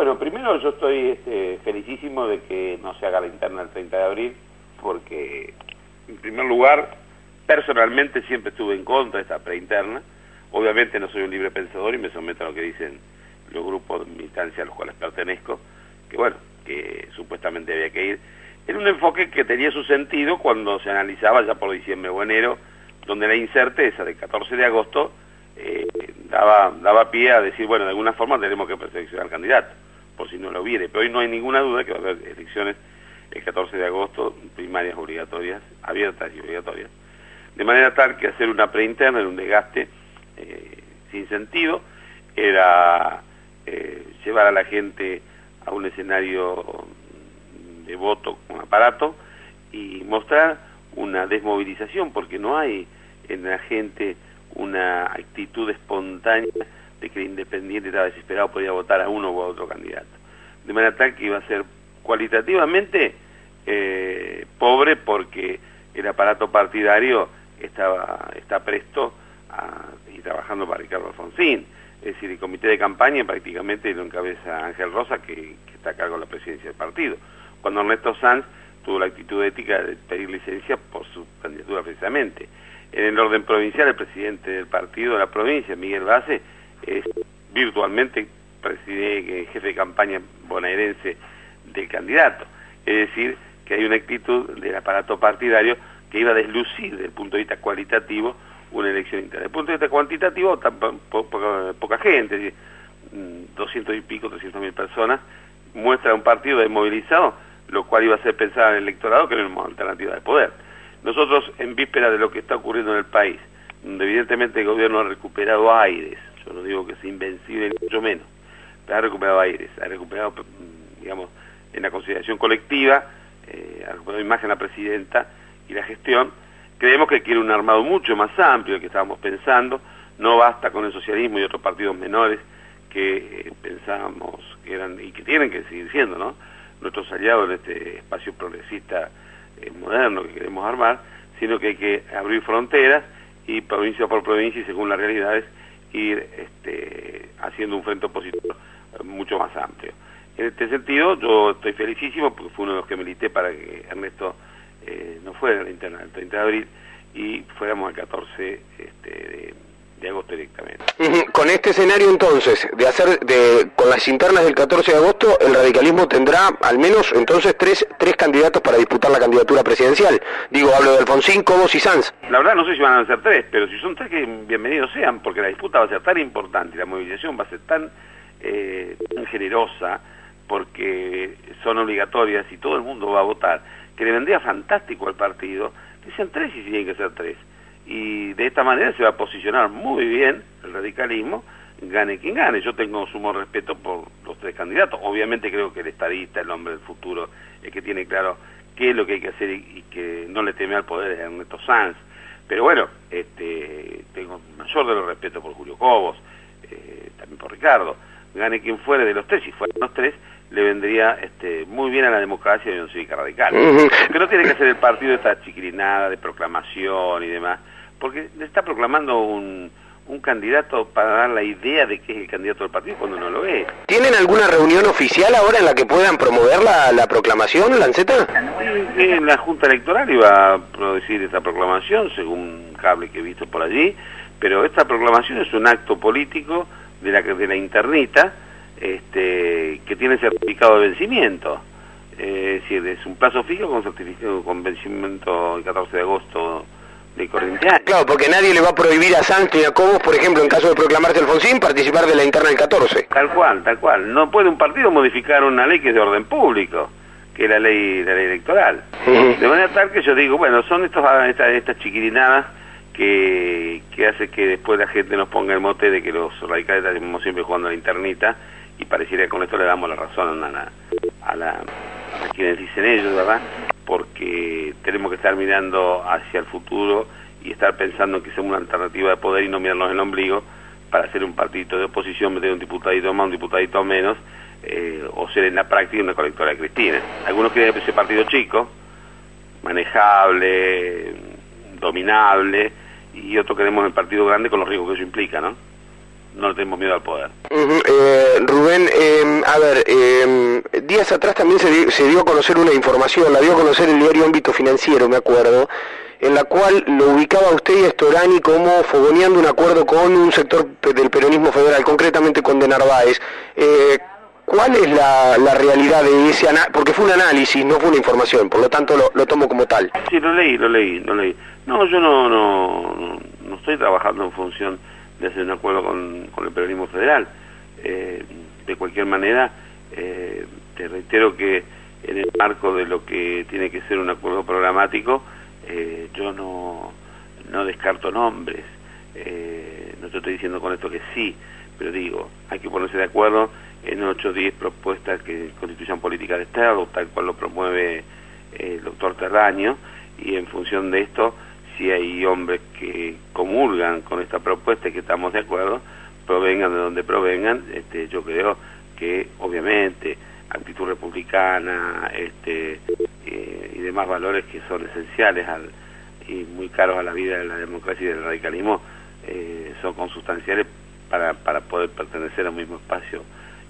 Bueno, primero yo estoy este, felicísimo de que no se haga la interna el 30 de abril, porque en primer lugar, personalmente siempre estuve en contra de esta preinterna. Obviamente no soy un libre pensador y me someto a lo que dicen los grupos de militancia a los cuales pertenezco, que bueno, que supuestamente había que ir. En un enfoque que tenía su sentido cuando se analizaba ya por diciembre o enero, donde la incerteza del 14 de agosto eh, daba, daba pie a decir, bueno, de alguna forma tenemos que preseleccionar al candidato, por si no lo hubiere. Pero hoy no hay ninguna duda que va a haber elecciones el 14 de agosto, primarias obligatorias, abiertas y obligatorias. De manera tal que hacer una preinterna era un desgaste eh, sin sentido, era eh, llevar a la gente a un escenario de voto con aparato y mostrar una desmovilización, porque no hay en la gente una actitud espontánea de que el independiente estaba desesperado podía votar a uno o a otro candidato. De manera tal que iba a ser cualitativamente eh, pobre porque el aparato partidario estaba está presto y trabajando para Ricardo Alfonsín. Es decir, el comité de campaña prácticamente lo encabeza Ángel Rosa, que, está a cargo de la presidencia del partido. Cuando Ernesto Sanz tuvo la actitud ética de pedir licencia por su candidatura precisamente. En el orden provincial, el presidente del partido de la provincia, Miguel Base, es virtualmente preside, jefe de campaña bonaerense del candidato. Es decir, que hay una actitud del aparato partidario que iba a deslucir desde el punto de vista cualitativo una elección interna. Desde el punto de vista cuantitativo, poca, poca gente, 200 mm, y pico, 300 mil personas, muestra un partido desmovilizado, lo cual iba a ser pensar en el electorado que era una alternativa de poder. Nosotros, en víspera de lo que está ocurriendo en el país, donde evidentemente el gobierno ha recuperado aires, yo no digo que sea invencible ni mucho menos, ha recuperado aires, ha recuperado, digamos, en la consideración colectiva, eh, ha recuperado imagen la presidenta y la gestión, creemos que quiere un armado mucho más amplio del que estábamos pensando, no basta con el socialismo y otros partidos menores que eh, pensábamos que eran y que tienen que seguir siendo, ¿no? Nuestros aliados en este espacio progresista eh, moderno que queremos armar, sino que hay que abrir fronteras y provincia por provincia y según las realidades ir este, haciendo un frente opositor mucho más amplio. En este sentido, yo estoy felicísimo porque fue uno de los que milité para que Ernesto eh, no fuera la interna el 30 de abril y fuéramos al 14 este, de de agosto directamente. Con este escenario entonces, de hacer de, con las internas del 14 de agosto, el radicalismo tendrá al menos entonces tres, tres candidatos para disputar la candidatura presidencial. Digo, hablo de Alfonsín, Cobos y Sanz. La verdad no sé si van a ser tres, pero si son tres que bienvenidos sean, porque la disputa va a ser tan importante y la movilización va a ser tan, eh, generosa, porque son obligatorias y todo el mundo va a votar, que le vendría fantástico al partido que sean tres y si tienen que ser tres y de esta manera se va a posicionar muy bien el radicalismo, gane quien gane. Yo tengo sumo respeto por los tres candidatos. Obviamente creo que el estadista, el hombre del futuro, es que tiene claro qué es lo que hay que hacer y, que no le teme al poder de Ernesto Sanz. Pero bueno, este, tengo mayor de los respeto por Julio Cobos, eh, también por Ricardo. Gane quien fuere de los tres, si fueran los tres, le vendría este, muy bien a la democracia y a la Cívica Radical. Que no tiene que ser el partido de esta chiquirinada de proclamación y demás, porque le está proclamando un, un candidato para dar la idea de que es el candidato del partido cuando no lo es. ¿Tienen alguna reunión oficial ahora en la que puedan promover la, la proclamación, Lanceta? Sí, la Junta Electoral iba a producir esta proclamación, según un cable que he visto por allí, pero esta proclamación es un acto político de la, de la internita este, que tiene certificado de vencimiento. Eh, es decir, es un plazo fijo con certificado con vencimiento el 14 de agosto de corriente Claro, porque nadie le va a prohibir a Santos y a Cobos, por ejemplo, en caso de proclamarse Alfonsín, participar de la interna del 14. Tal cual, tal cual. No puede un partido modificar una ley que es de orden público, que es la ley, la ley electoral. De manera tal que yo digo, bueno, son estos, estas, estas chiquirinadas que, que hace que después la gente nos ponga el mote de que los radicales estamos siempre jugando a la internita y pareciera que con esto le damos la razón a, la, a, la, a quienes dicen ellos, ¿verdad? porque tenemos que estar mirando hacia el futuro y estar pensando que somos una alternativa de poder y no mirarnos el ombligo para hacer un partido de oposición, meter un diputadito más, un diputadito menos, eh, o ser en la práctica una colectora de Cristina. Algunos quieren ese partido chico, manejable, dominable, y otros queremos el partido grande con los riesgos que eso implica, ¿no? no tenemos miedo al poder. Eh, Rubén, em, a ver, em, días atrás también se, se dio a conocer una información, la dio a conocer el diario Ámbito Financiero, me acuerdo, en la cual lo ubicaba usted y a Storani como fogoneando un acuerdo con un sector del peronismo federal, concretamente con De Narváez. Eh, ¿Cuál es la, realidad de ese análisis? Porque fue un análisis, no fue una información, por lo tanto lo, tomo como tal. Sí, lo leí, lo leí, lo leí. No, yo no, no, no estoy trabajando en función de hacer un acuerdo con, el peronismo federal. Eh, de cualquier manera, eh, te reitero que en el marco de lo que tiene que ser un acuerdo programático, eh, yo no, no descarto nombres. no te estoy diciendo con esto que sí, pero digo, hay que ponerse de acuerdo en 8 o 10 propuestas que constituyan política de Estado, tal cual lo promueve el doctor Terraño, y en función de esto, si hay hombres que comulgan con esta propuesta y que estamos de acuerdo, provengan de donde provengan, este, yo creo que obviamente actitud republicana este, eh, y demás valores que son esenciales al, y muy caros a la vida de la democracia y del radicalismo eh, son consustanciales para, para poder pertenecer a un mismo espacio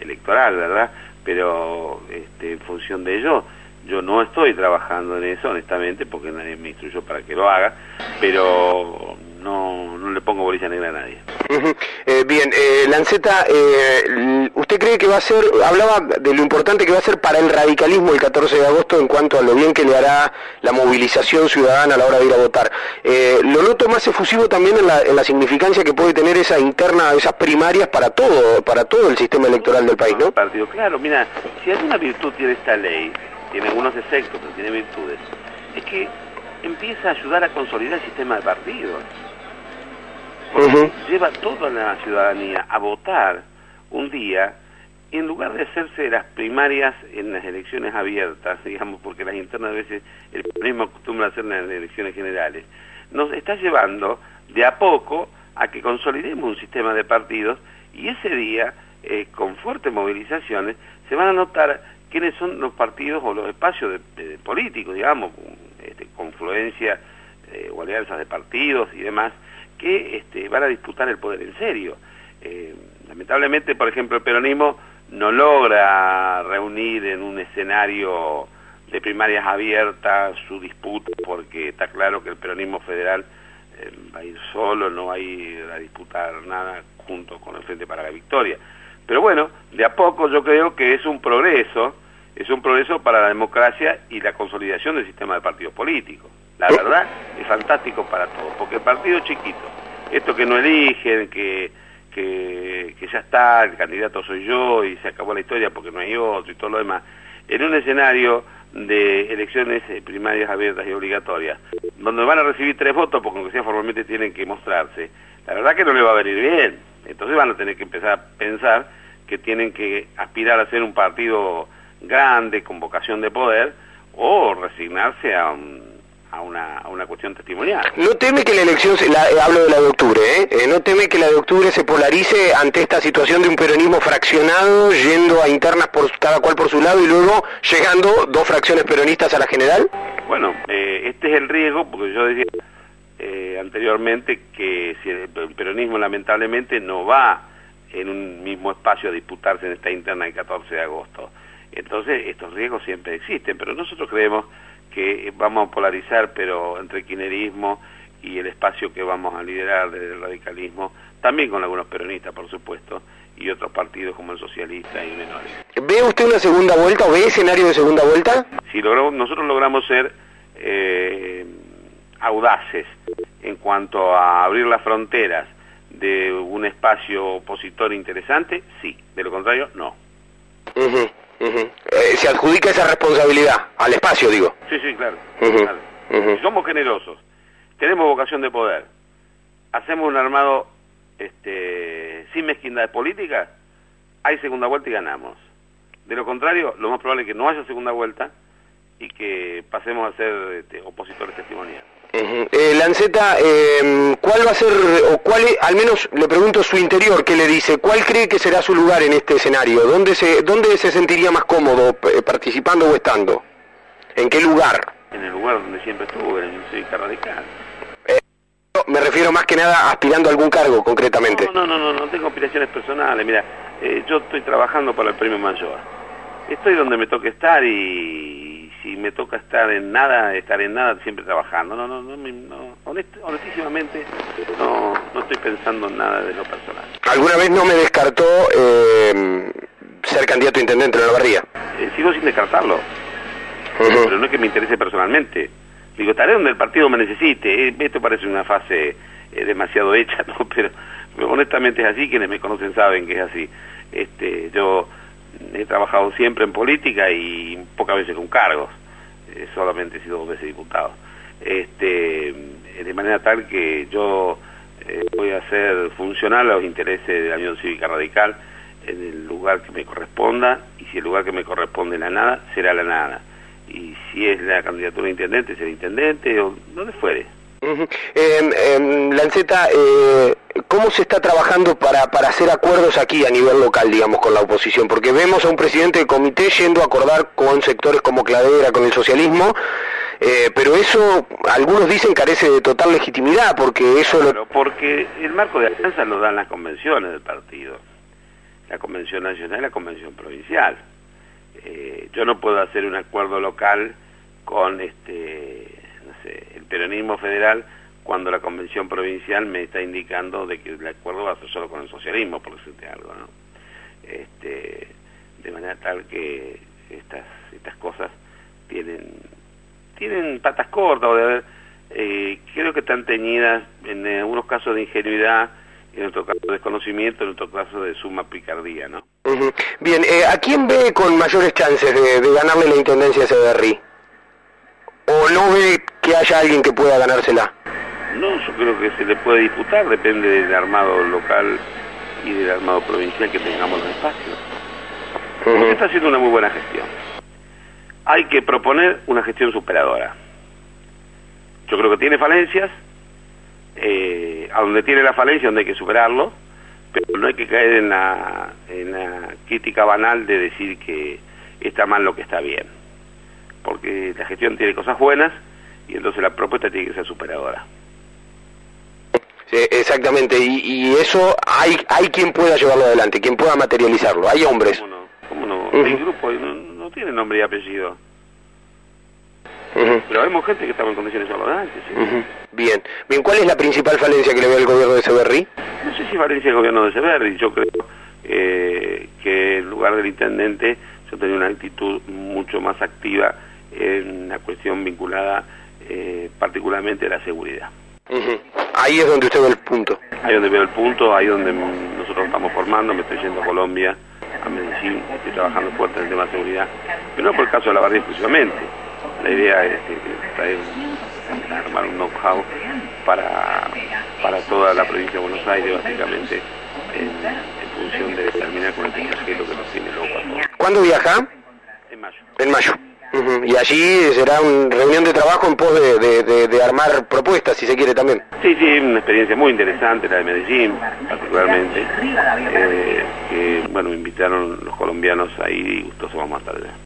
electoral, ¿verdad? Pero este, en función de ello, yo no estoy trabajando en eso, honestamente, porque nadie me instruyó para que lo haga, pero no, no le pongo bolilla negra a nadie. Eh, bien, eh, Lanceta, eh, ¿usted cree que va a ser, hablaba de lo importante que va a ser para el radicalismo el 14 de agosto en cuanto a lo bien que le hará la movilización ciudadana a la hora de ir a votar? Eh, lo noto más efusivo también en la, en la significancia que puede tener esa interna, esas primarias para todo, para todo el sistema electoral del país, ¿no? Partido, claro, mira, si alguna virtud tiene esta ley, tiene algunos efectos, pero tiene virtudes, es que empieza a ayudar a consolidar el sistema de partidos. Lleva toda la ciudadanía a votar un día en lugar de hacerse las primarias en las elecciones abiertas, digamos, porque las internas a veces el mismo acostumbra hacer en las elecciones generales, nos está llevando de a poco a que consolidemos un sistema de partidos y ese día, eh, con fuertes movilizaciones, se van a notar quiénes son los partidos o los espacios de, políticos, digamos, este, confluencia eh, o alianzas de partidos y demás, que este, van a disputar el poder en serio. Eh, lamentablemente, por ejemplo, el peronismo no logra reunir en un escenario de primarias abiertas su disputa, porque está claro que el peronismo federal eh, va a ir solo, no va a ir a disputar nada junto con el Frente para la Victoria. Pero bueno, de a poco yo creo que es un progreso, es un progreso para la democracia y la consolidación del sistema de partidos políticos. La verdad es fantástico para todos, porque el partido chiquito, esto que no eligen, que, que, que ya está, el candidato soy yo y se acabó la historia porque no hay otro y todo lo demás, en un escenario de elecciones eh, primarias abiertas y obligatorias, donde van a recibir tres votos, porque aunque sea formalmente tienen que mostrarse, la verdad que no le va a venir bien. Entonces van a tener que empezar a pensar que tienen que aspirar a ser un partido grande, con vocación de poder, o resignarse a, a, una, a una cuestión testimonial. ¿No teme que la elección, se, la, eh, hablo de la de octubre, ¿eh? ¿eh? ¿no teme que la de octubre se polarice ante esta situación de un peronismo fraccionado, yendo a internas por cada cual por su lado y luego llegando dos fracciones peronistas a la general? Bueno, eh, este es el riesgo, porque yo decía eh, anteriormente que si el peronismo lamentablemente no va en un mismo espacio a disputarse en esta interna el 14 de agosto. Entonces estos riesgos siempre existen, pero nosotros creemos que vamos a polarizar, pero entre el kirchnerismo y el espacio que vamos a liderar desde el radicalismo, también con algunos peronistas, por supuesto, y otros partidos como el socialista y menores. ¿Ve usted una segunda vuelta o ve escenario de segunda vuelta? Si logramos, nosotros logramos ser eh, audaces en cuanto a abrir las fronteras de un espacio opositor interesante, sí. De lo contrario, no. Eh, ¿Se adjudica esa responsabilidad al espacio, digo? Sí, sí, claro. somos generosos, tenemos vocación de poder, hacemos un armado este, sin mezquindad política, hay segunda vuelta y ganamos. De lo contrario, lo más probable es que no haya segunda vuelta y que pasemos a ser este, opositores testimoniales. Eh, Lanceta, eh, ¿cuál va a ser, o cuál, al menos le pregunto su interior, ¿qué le dice? ¿Cuál cree que será su lugar en este escenario? ¿Dónde se, dónde se sentiría más cómodo eh, participando o estando? ¿En qué lugar? En el lugar donde siempre estuve, en el Cívica Radical. Eh, Me refiero más que nada aspirando a algún cargo, concretamente. No, no, no, no, no tengo aspiraciones personales. Mira, eh, yo estoy trabajando para el premio mayor. Estoy donde me toque estar y si me toca estar en nada, estar en nada, siempre trabajando. No, no, no, no honestísimamente no, no estoy pensando en nada de lo personal. ¿Alguna vez no me descartó eh, ser candidato a intendente en la barría? Eh, sigo sin descartarlo, pero no es que me interese personalmente. Digo, estaré donde el partido me necesite. Eh, esto parece una fase eh, demasiado hecha, ¿no? Pero, honestamente es así, quienes me conocen saben que es así. Este, yo he trabajado siempre en política y pocas veces con cargos. Eh, solamente he sido dos veces diputado. Este, de manera tal que yo voy a ser funcional los intereses de la Unión Cívica Radical en el lugar que me corresponda y si el lugar que me corresponde la nada, será la nada y si es la candidatura de intendente, será intendente o donde fuere. Lanceta, eh, ¿cómo se está trabajando para, para hacer acuerdos aquí a nivel local, digamos, con la oposición? Porque vemos a un presidente de comité yendo a acordar con sectores como Cladera, con el socialismo, eh, pero eso, algunos dicen, carece de total legitimidad, porque eso... Claro, porque el marco de alianza lo dan las convenciones del partido, la convención nacional y la convención provincial. Eh, yo no puedo hacer un acuerdo local con este no sé, el peronismo federal cuando la convención provincial me está indicando de que el acuerdo va a ser solo con el socialismo, por decirte algo, ¿no? Este, de manera tal que estas estas cosas tienen tienen patas cortas, o de, eh, creo que están teñidas en algunos casos de ingenuidad en otro caso de desconocimiento, en otro caso de suma picardía, ¿no? Bien, eh, ¿a quién ve con mayores chances de, ganarle la intendencia a Severri? ¿O no ve que haya alguien que pueda ganársela? No, yo creo que se le puede disputar, depende del armado local y del armado provincial que tengamos en el espacio. está haciendo una muy buena gestión. Hay que proponer una gestión superadora. Yo creo que tiene falencias, eh, a donde tiene la falencia, donde hay que superarlo, pero no hay que caer en la, en la crítica banal de decir que está mal lo que está bien, porque la gestión tiene cosas buenas y entonces la propuesta tiene que ser superadora. Sí, exactamente, y, eso hay hay quien pueda llevarlo adelante, quien pueda materializarlo, hay hombres. ¿Cómo no? ¿Cómo no? Hay grupos, no, no tiene nombre y apellido. Pero hay gente que estaba en condiciones adelante, ¿sí? Bien. Bien, ¿cuál es la principal falencia que le ve al gobierno de Severri? No sé si falencia del gobierno de Severri, yo creo eh, que en lugar del intendente yo tenía una actitud mucho más activa en la cuestión vinculada eh, particularmente a la seguridad. Ahí es donde usted ve el punto. Ahí donde veo el punto, ahí donde nosotros estamos formando, me estoy yendo a Colombia, a Medellín, estoy trabajando fuerte en el tema de seguridad, pero no por el caso de la barra exclusivamente la idea es, traer, armar un know-how para, para toda la provincia de Buenos Aires, básicamente, en, función de determinar con el extranjero que nos tiene loco. ¿Cuándo viaja? En mayo. En mayo. Y allí será una reunión de trabajo en pos de, de, armar propuestas, si se quiere también. Sí, sí, una experiencia muy interesante, la de Medellín, particularmente, eh, que, bueno, me invitaron los colombianos ahí y gustoso vamos a estar